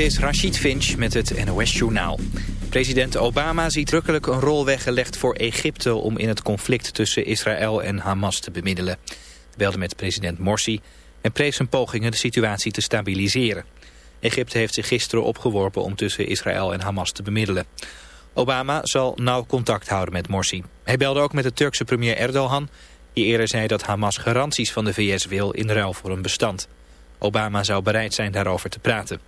is Rashid Finch met het NOS Journaal. President Obama ziet drukkelijk een rol weggelegd voor Egypte... om in het conflict tussen Israël en Hamas te bemiddelen. Hij belde met president Morsi en prees zijn pogingen de situatie te stabiliseren. Egypte heeft zich gisteren opgeworpen om tussen Israël en Hamas te bemiddelen. Obama zal nauw contact houden met Morsi. Hij belde ook met de Turkse premier Erdogan... die eerder zei dat Hamas garanties van de VS wil in ruil voor een bestand. Obama zou bereid zijn daarover te praten.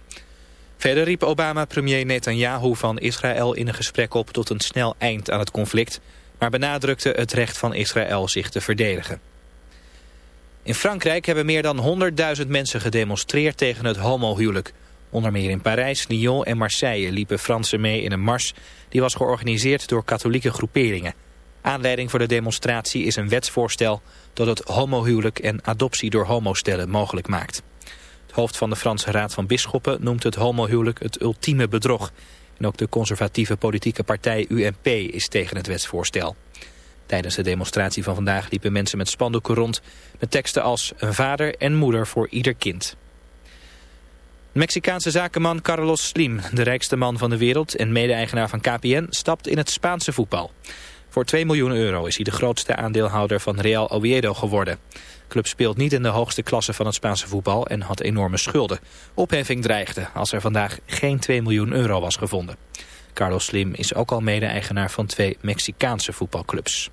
Verder riep Obama premier Netanyahu van Israël in een gesprek op tot een snel eind aan het conflict, maar benadrukte het recht van Israël zich te verdedigen. In Frankrijk hebben meer dan 100.000 mensen gedemonstreerd tegen het homohuwelijk. Onder meer in Parijs, Lyon en Marseille liepen Fransen mee in een mars... die was georganiseerd door katholieke groeperingen. Aanleiding voor de demonstratie is een wetsvoorstel... dat het homohuwelijk en adoptie door homostellen mogelijk maakt hoofd van de Franse Raad van Bisschoppen noemt het homohuwelijk het ultieme bedrog. En ook de conservatieve politieke partij UMP is tegen het wetsvoorstel. Tijdens de demonstratie van vandaag liepen mensen met spandoeken rond... met teksten als een vader en moeder voor ieder kind. Mexicaanse zakenman Carlos Slim, de rijkste man van de wereld... en mede-eigenaar van KPN, stapt in het Spaanse voetbal. Voor 2 miljoen euro is hij de grootste aandeelhouder van Real Oviedo geworden club speelt niet in de hoogste klasse van het Spaanse voetbal en had enorme schulden. Opheffing dreigde als er vandaag geen 2 miljoen euro was gevonden. Carlos Slim is ook al mede-eigenaar van twee Mexicaanse voetbalclubs.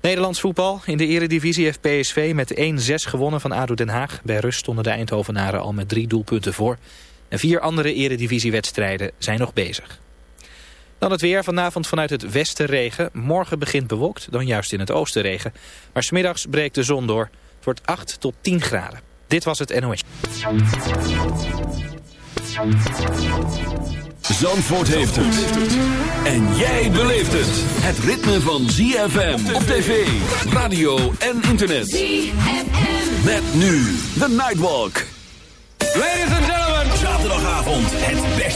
Nederlands voetbal. In de eredivisie heeft PSV met 1-6 gewonnen van ADO Den Haag. Bij rust stonden de Eindhovenaren al met drie doelpunten voor. En vier andere eredivisiewedstrijden zijn nog bezig. Dan het weer. Vanavond vanuit het westen regen. Morgen begint bewolkt, dan juist in het oosten regen. Maar smiddags breekt de zon door. Het wordt 8 tot 10 graden. Dit was het NOS. Zandvoort heeft het. En jij beleeft het. Het ritme van ZFM op tv, radio en internet. ZFM. Met nu de Nightwalk. Ladies and gentlemen. Zaterdagavond het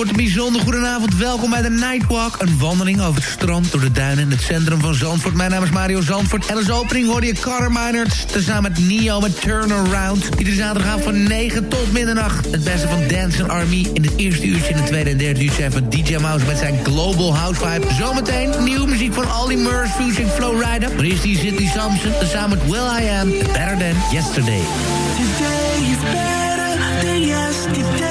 Zandvoort, een bijzonder goedenavond. Welkom bij de Nightwalk. Een wandeling over het strand, door de duinen in het centrum van Zandvoort. Mijn naam is Mario Zandvoort. En als opening hoor je Carter tezamen met Neo met Turnaround. Iedere zaterdagavond van 9 tot middernacht. Het beste van Dance Army. In het eerste uurtje, in het tweede en derde uurtje van DJ Mouse met zijn Global House Vibe. Zometeen nieuwe muziek van All Murs, Fusion Flowrider. Maar is die Sidney Samson, tezamen met Will I Am. Better Than Yesterday. Today is better than yesterday.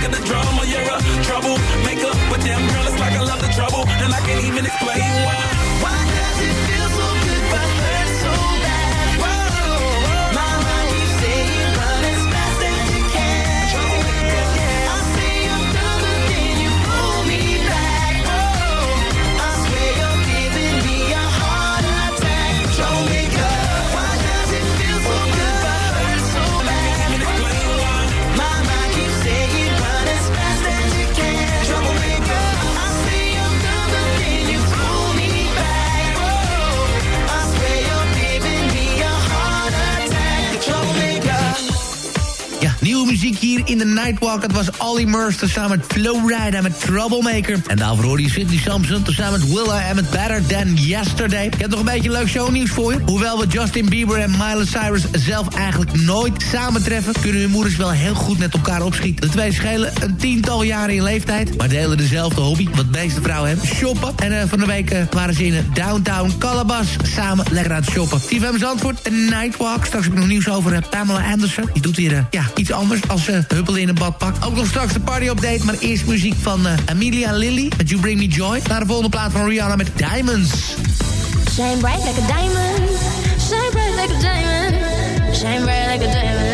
Sick of the drama. You're Nightwalk. Het was Olly Murs samen met Flowrider met Troublemaker. En daarvoor hoorde je Sidney Samson samen met Willa en met Better Than Yesterday. Ik heb nog een beetje leuk shownieuws voor je. Hoewel we Justin Bieber en Miley Cyrus zelf eigenlijk nooit samentreffen... kunnen hun moeders wel heel goed met elkaar opschieten. De twee schelen een tiental jaren in leeftijd... maar delen dezelfde hobby, wat de meeste vrouwen hebben, shoppen. En eh, van de week eh, waren ze in downtown Calabas samen lekker aan het shoppen. TVM Zandvoort, een Nightwalk. Straks heb ik nog nieuws over eh, Pamela Anderson. Die doet hier ja, iets anders als uh, huppelen in een badpak. Ook nog straks de party-update, maar eerst muziek van eh, Amelia Lilly met You Bring Me Joy. Naar de volgende plaat van Rihanna met Diamonds. Shine bright like a diamond. Shine bright like a diamond. Shine bright like a diamond.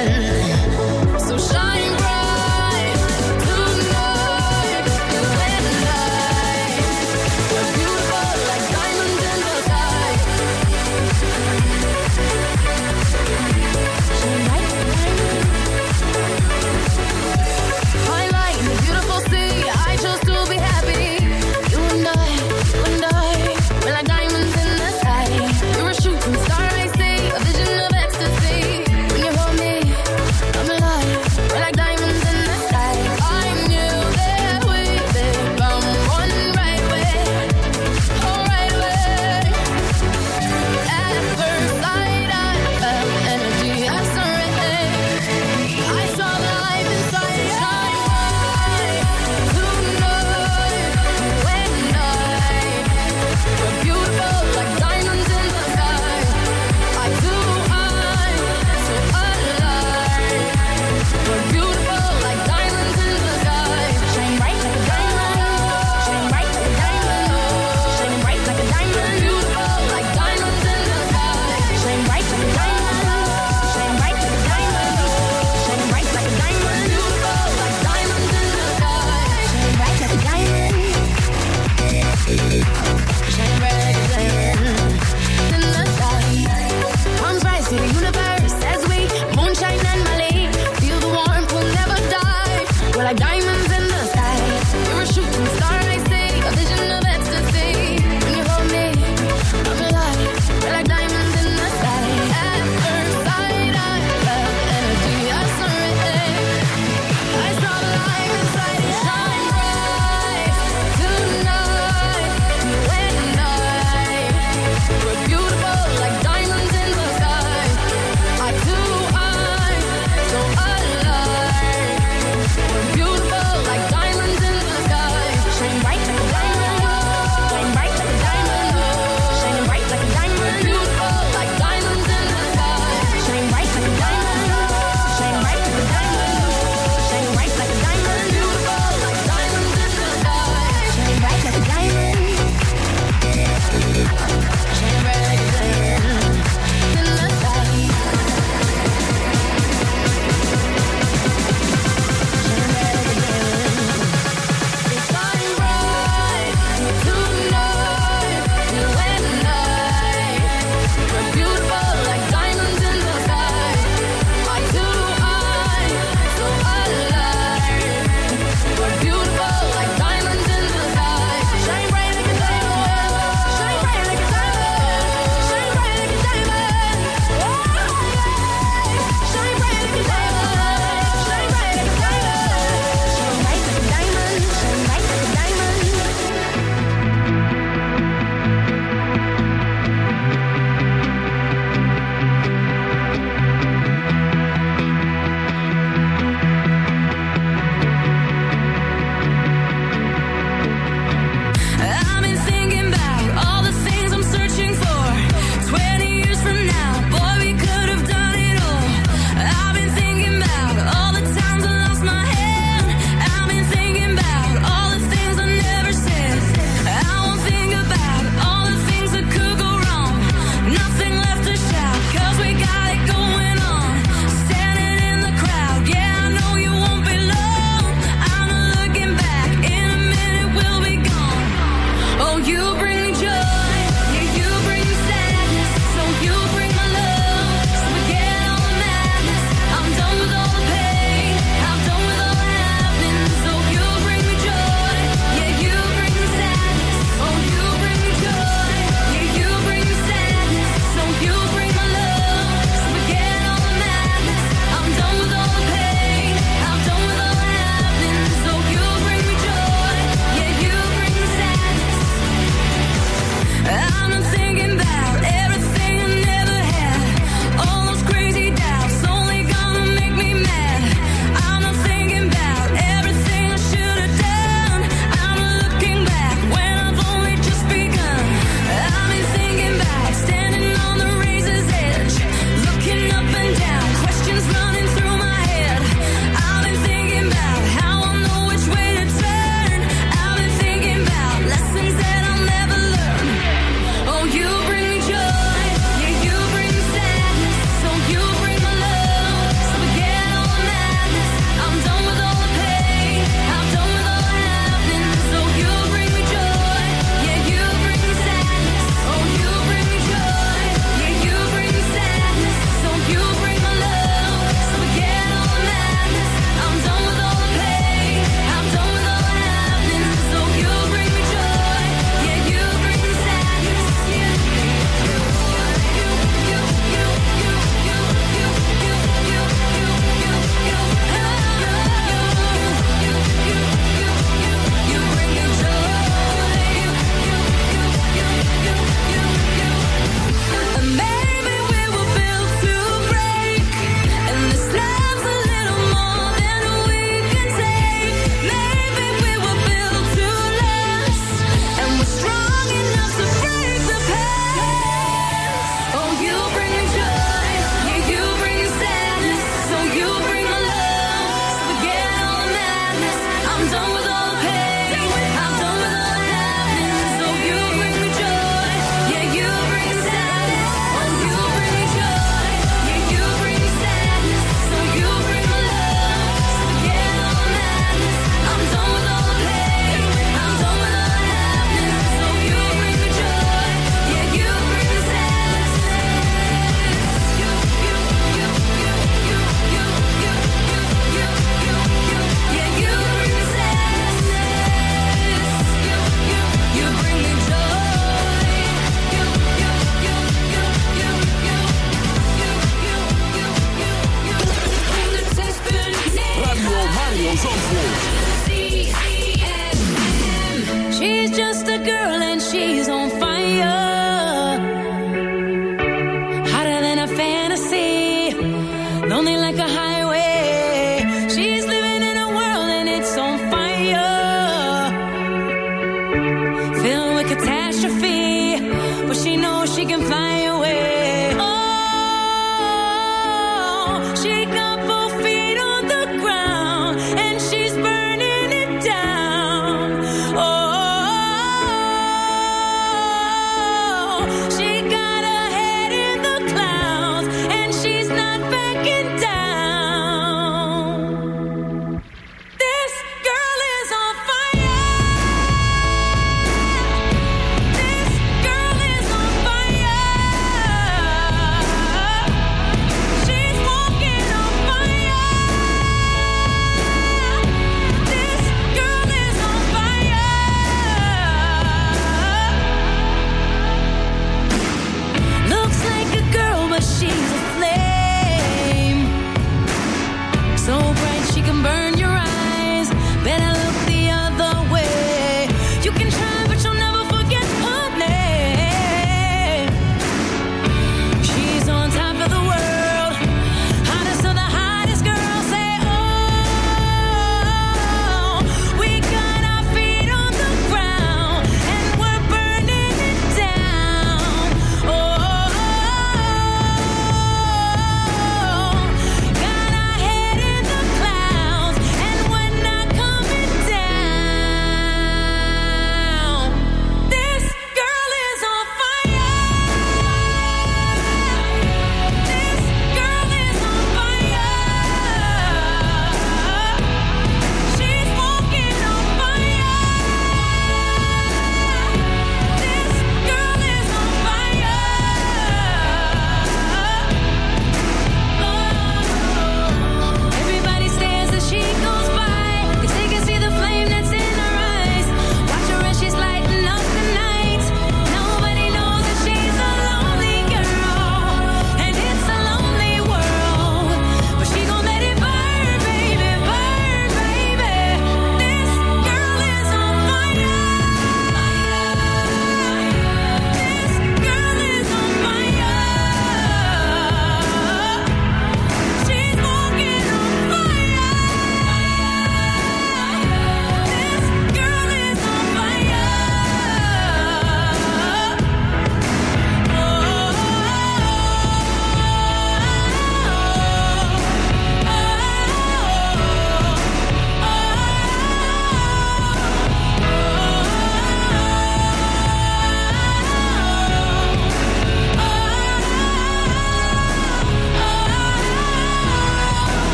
Can burn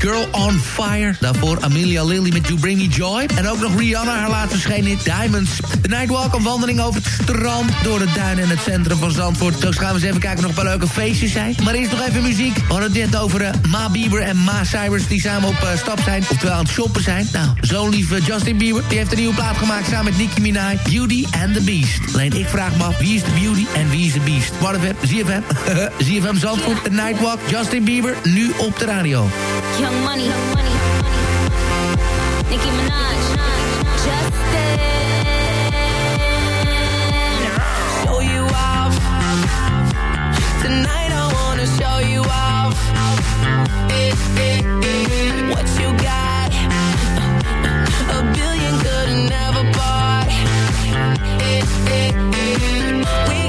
Girl on Fire. Daarvoor Amelia Lily met You Bring Me Joy. En ook nog Rihanna, haar laatste verschenen Diamonds. De Nightwalk, een wandeling over het strand... door de duinen en het centrum van Zandvoort. Zo gaan we eens even kijken of nog een paar leuke feestjes zijn. Maar eerst nog even muziek. We hadden het net over eh, Ma Bieber en Ma Cyrus... die samen op eh, stap zijn, oftewel aan het shoppen zijn. Nou, zo'n lieve Justin Bieber... die heeft een nieuwe plaat gemaakt samen met Nicki Minaj. Beauty and the Beast. Alleen ik vraag me af, wie is de Beauty en wie is de Beast? FM, ZFM, ZFM Zandvoort, de Nightwalk. Justin Bieber, nu op de radio. Money, young money, Nicki Minaj, Justin. show you off. Tonight I wanna show you off. Eh, eh, eh. What you got? A billion could never bought. Eh, eh, eh. We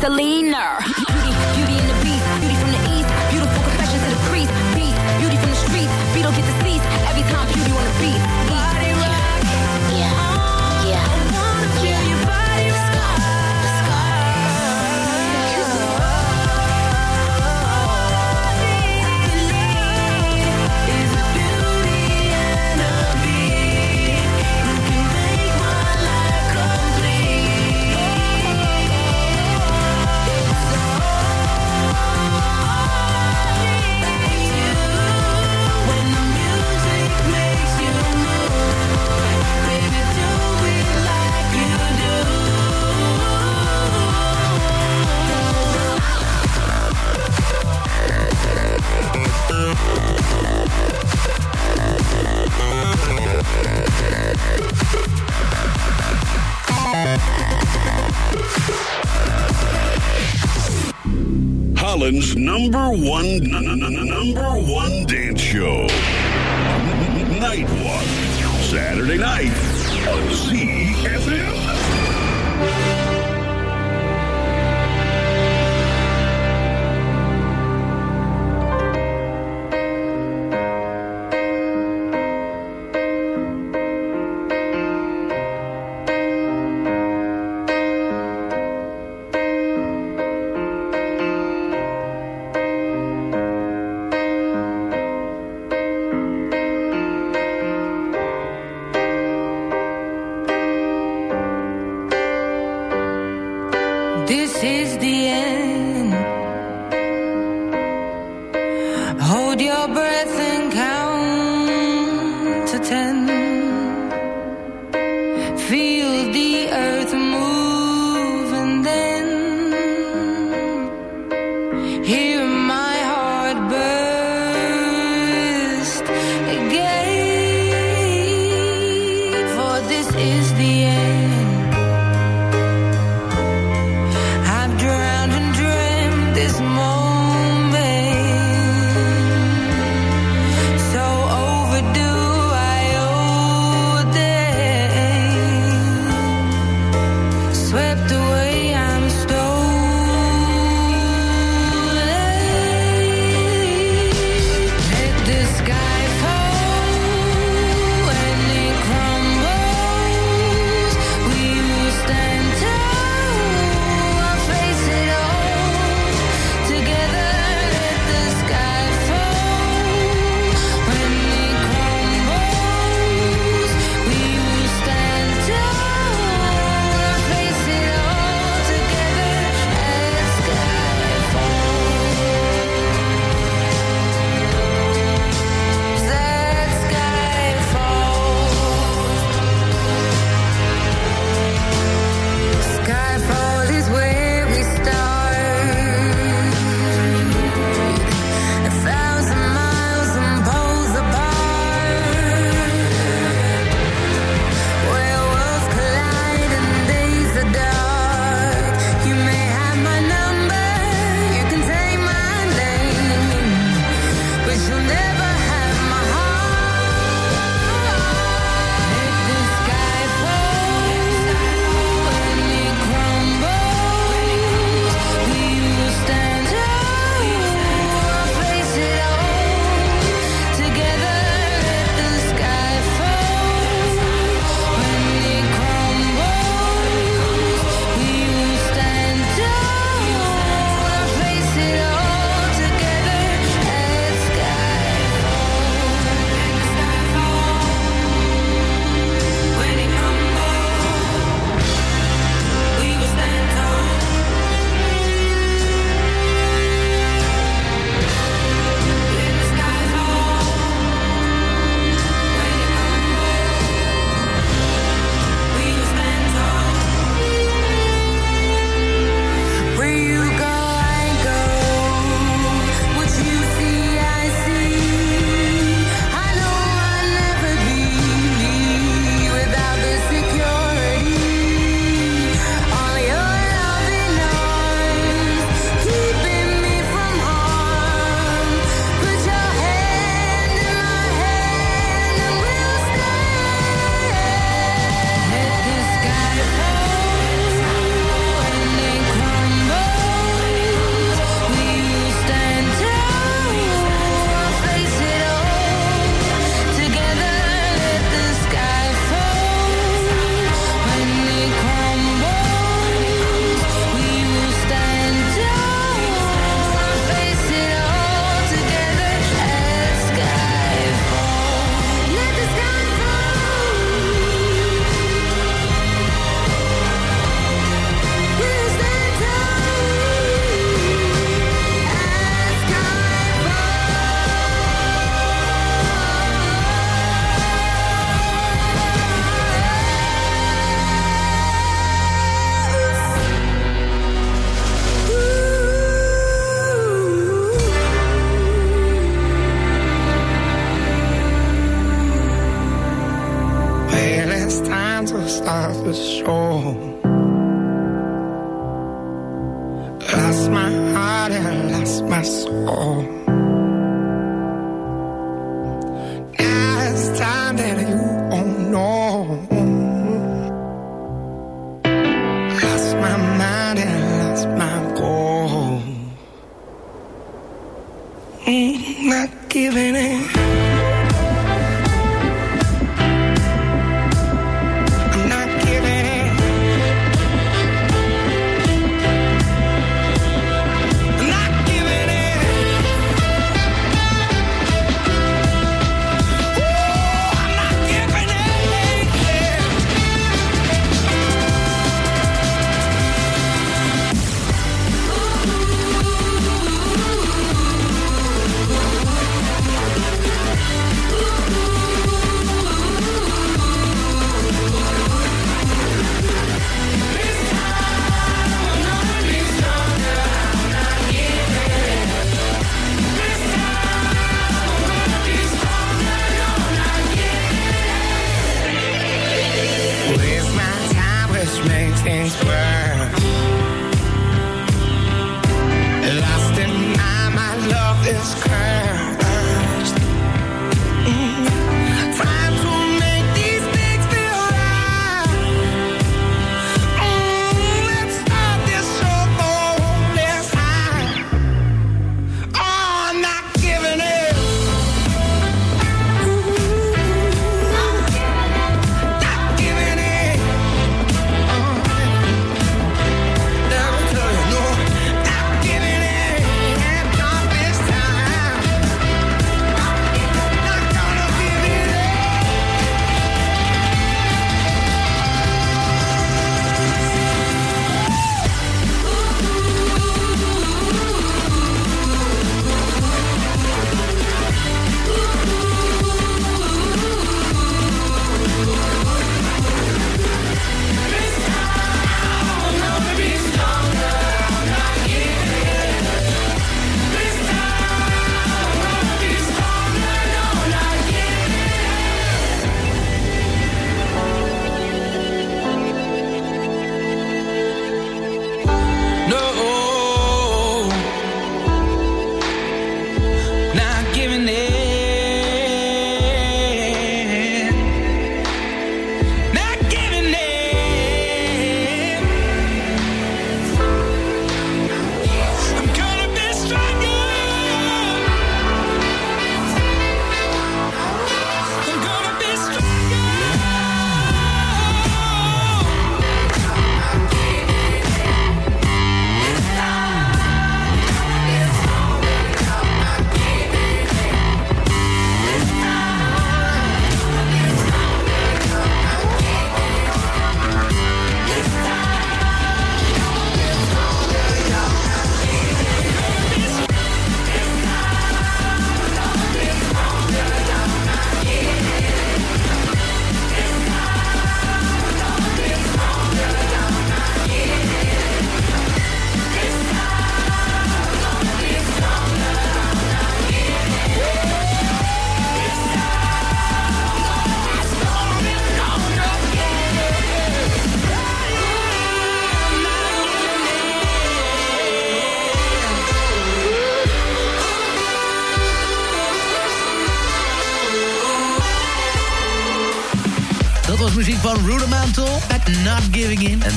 Selena.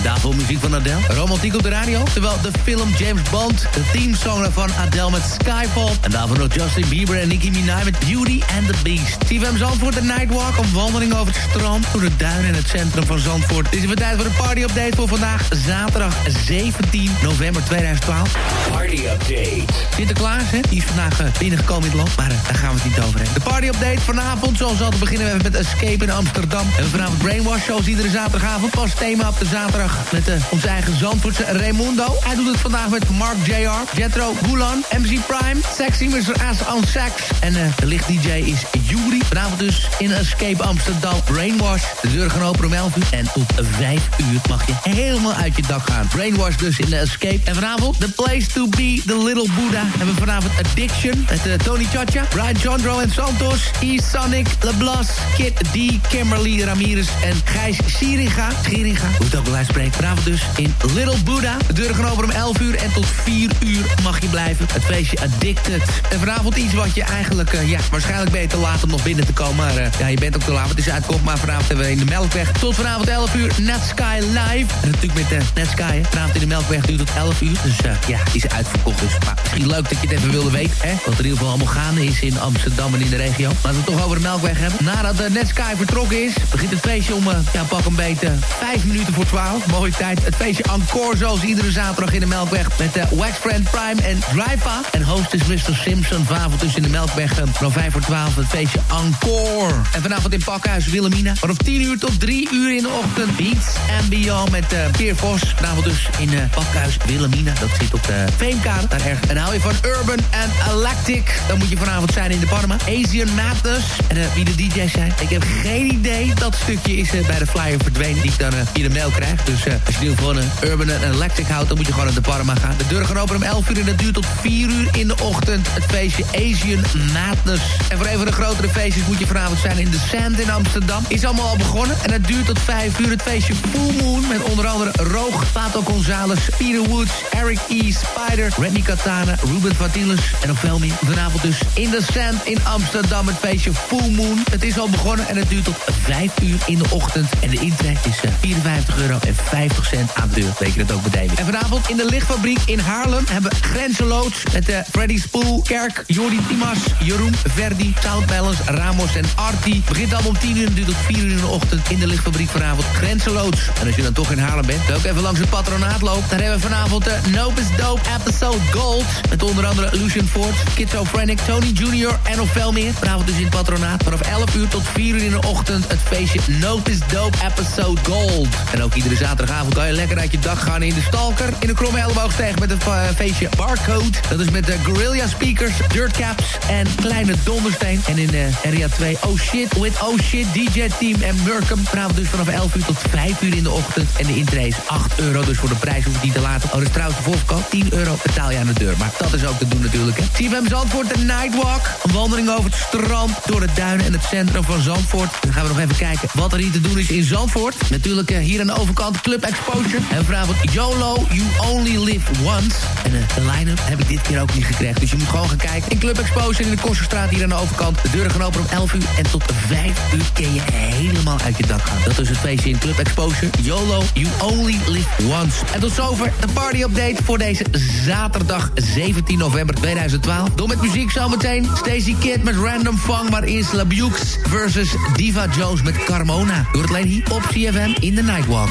합니다. En daarvoor muziek van Adele. Romantiek op de radio. Terwijl de film James Bond, de themesong van Adele met Skyfall. En daarvoor nog Justin Bieber en Nicki Minaj met Beauty and the Beast. CFM Zandvoort, de Nightwalk. Een wandeling over het strand door de duinen in het centrum van Zandvoort. Dit is weer tijd voor de party-update voor vandaag. Zaterdag 17 november 2012. Party update. Sinterklaas, hè? Die is vandaag eh, binnengekomen in het land, maar eh, daar gaan we het niet over hebben. De party-update vanavond, zoals altijd beginnen we met Escape in Amsterdam. En vanavond Brainwash shows iedere zaterdagavond. Pas thema op de zaterdag met uh, onze eigen Zandvoortse Raimundo. Hij doet het vandaag met Mark Jr., Jetro Gulan, MC Prime, Sexy Mr. As on Sax. En uh, de licht-dj is Yuri. Vanavond dus in Escape Amsterdam. Brainwash. De deur gaan open om 11 uur. En tot 5 uur mag je helemaal uit je dak gaan. Brainwash dus in de Escape. En vanavond The Place to Be, The Little Buddha. Hebben we vanavond Addiction met uh, Tony Chacha, Brian Chandro en Santos, E. Sonic, LeBlas, Kid D, Kimberly Ramirez en Gijs Sieringa. Sieringa, hoe het ook bij wijze van spreken. Vanavond dus in Little Buddha. De deuren gaan open om 11 uur en tot 4 uur mag je blijven. Het feestje Addicted. En vanavond iets wat je eigenlijk, eh, ja, waarschijnlijk beter laat om nog binnen te komen. Maar eh, ja, je bent ook te laat, het is uitkomt. Maar vanavond hebben we in de Melkweg tot vanavond 11 uur Netsky Live. En natuurlijk met de Netsky. hè. Vanavond in de Melkweg duurt tot 11 uur. Dus eh, ja, is uitverkocht. Dus maar misschien leuk dat je het even wilde weten. Hè? Wat er in ieder geval allemaal gaande is in Amsterdam en in de regio. Laten we het toch over de Melkweg hebben. Nadat de Netsky vertrokken is, begint het feestje om, eh, ja, pak een beetje 5 minuten voor 12. Mooie Het feestje Encore zoals iedere zaterdag in de Melkweg. Met de Wax Friend Prime en Drive En host is Mr. Simpson. Vanavond dus in de Melkweg eh, van 5 voor 12. Het feestje Encore. En vanavond in Pakhuis Wilhelmina. Vanaf 10 uur tot 3 uur in de ochtend. Beats Beyond met uh, Peer Vos. Vanavond dus in uh, Pakhuis Wilhelmina. Dat zit op de Veemkade. Daar erg. En hou je van Urban en Electric. Dan moet je vanavond zijn in de Panama. Asian Madness. En wie de DJ's zijn. Ik heb geen idee. Dat stukje is bij de flyer verdwenen. Die ik dan via de mail krijg. Dus als je nu van uh, Urban Electric houdt. Dan moet je gewoon naar de Panama gaan. De deuren gaan open om 11 uur. En dat duurt tot 4 uur in de ochtend. Het feestje Asian Madness. En voor een van de grotere feestjes moet je vanavond zijn in de Sand in Amsterdam. Is allemaal al begonnen. En het duurt tot 5 uur. Het feestje Full Moon. Met onder andere Roog, Pato Gonzalez, Peter Woods, Eric E. Spider, Remy Katana, Ruben Vatilis en nog veel. Vanavond dus in de Sand in Amsterdam. Het feestje Full Moon. Het is al begonnen en het duurt tot 5 uur in de ochtend. En de intrek is uh, 54 euro en 50 cent aan de deur. Weet je ook. En vanavond in de lichtfabriek in Haarlem hebben we grenzeloos met de Freddy Spoel, Kerk, Jordi Timas, Jeroen, Verdi, South Balance, Ramos en Arti. Begint allemaal om 10 uur tot 4 uur in de ochtend in de lichtfabriek vanavond grenzeloos. En als je dan toch in Haarlem bent, dan ook even langs het patronaat loopt. Daar hebben we vanavond de Nopus Dope Episode Gold. Met onder andere Lucian Ford, Schizophrenic, Tony Jr. en nog veel meer. Vanavond dus in het patronaat vanaf 11 uur tot 4 uur in de ochtend. Het feestje Nopus Dope Episode Gold. En ook iedere zaterdagavond kan je lekker uit je dag gaan in de Stalker. In de kromme elleboogsteeg met het uh, feestje Barcode. Dat is met de Guerrilla Speakers, Dirtcaps en Kleine Dondersteen. En in uh, area 2 Oh Shit with Oh Shit DJ Team en Murkum. Vanavond dus vanaf 11 uur tot 5 uur in de ochtend. En de intree is 8 euro, dus voor de prijs hoef je niet te laten. Oh, dat is trouwens de voorverkoop. 10 euro betaal je aan de deur. Maar dat is ook te doen natuurlijk. CFM Zandvoort, de Nightwalk. Een wandeling over het strand, door de duinen en het centrum van Zandvoort. Dan gaan we nog even kijken wat er hier te doen is in Zandvoort. Natuurlijk hier aan de overkant Club Exposure. En vanavond YOLO, You Only Live Once. En uh, de line-up heb ik dit keer ook niet gekregen. Dus je moet gewoon gaan kijken. In Club Exposure in de Kosterstraat hier aan de overkant. De deuren gaan open om 11 uur. En tot 5 uur kun je helemaal uit je dak gaan. Dat is het feestje in Club Exposure. YOLO, You Only Live Once. En tot zover de party update voor deze zaterdag 17 november 2012. Door met muziek zometeen. Stacey Kidd met Random Funk, maar eerst La Bukes versus Diva Jones met Carmona. Door het alleen hier op CFM in the Nightwalk.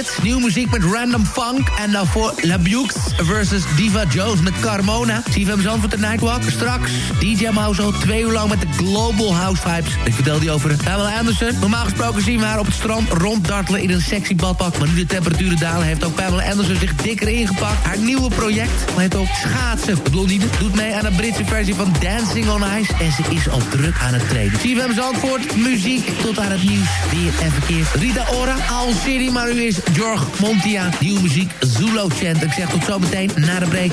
Kids, nieuwe muziek met Random Funk. En daarvoor La Bukes versus Diva Jones met Carmona. CFM Zandvoort de Nightwalk. Straks DJ Mauzo, twee uur lang met de Global House Vibes. Ik vertel die over Pamela Anderson. Normaal gesproken zien we haar op het strand ronddartelen in een sexy badpak. Maar nu de temperaturen dalen heeft ook Pamela Anderson zich dikker ingepakt. Haar nieuwe project heet ook Schaatsen. De doet mee aan de Britse versie van Dancing on Ice. En ze is al druk aan het trainen. CFM Zandvoort, muziek tot aan het nieuws. Weer en verkeer. Rita Ora, Al City, maar nu is George Montia. Nieuwe muziek, Zulo Chant. Ik zeg tot zometeen na de break.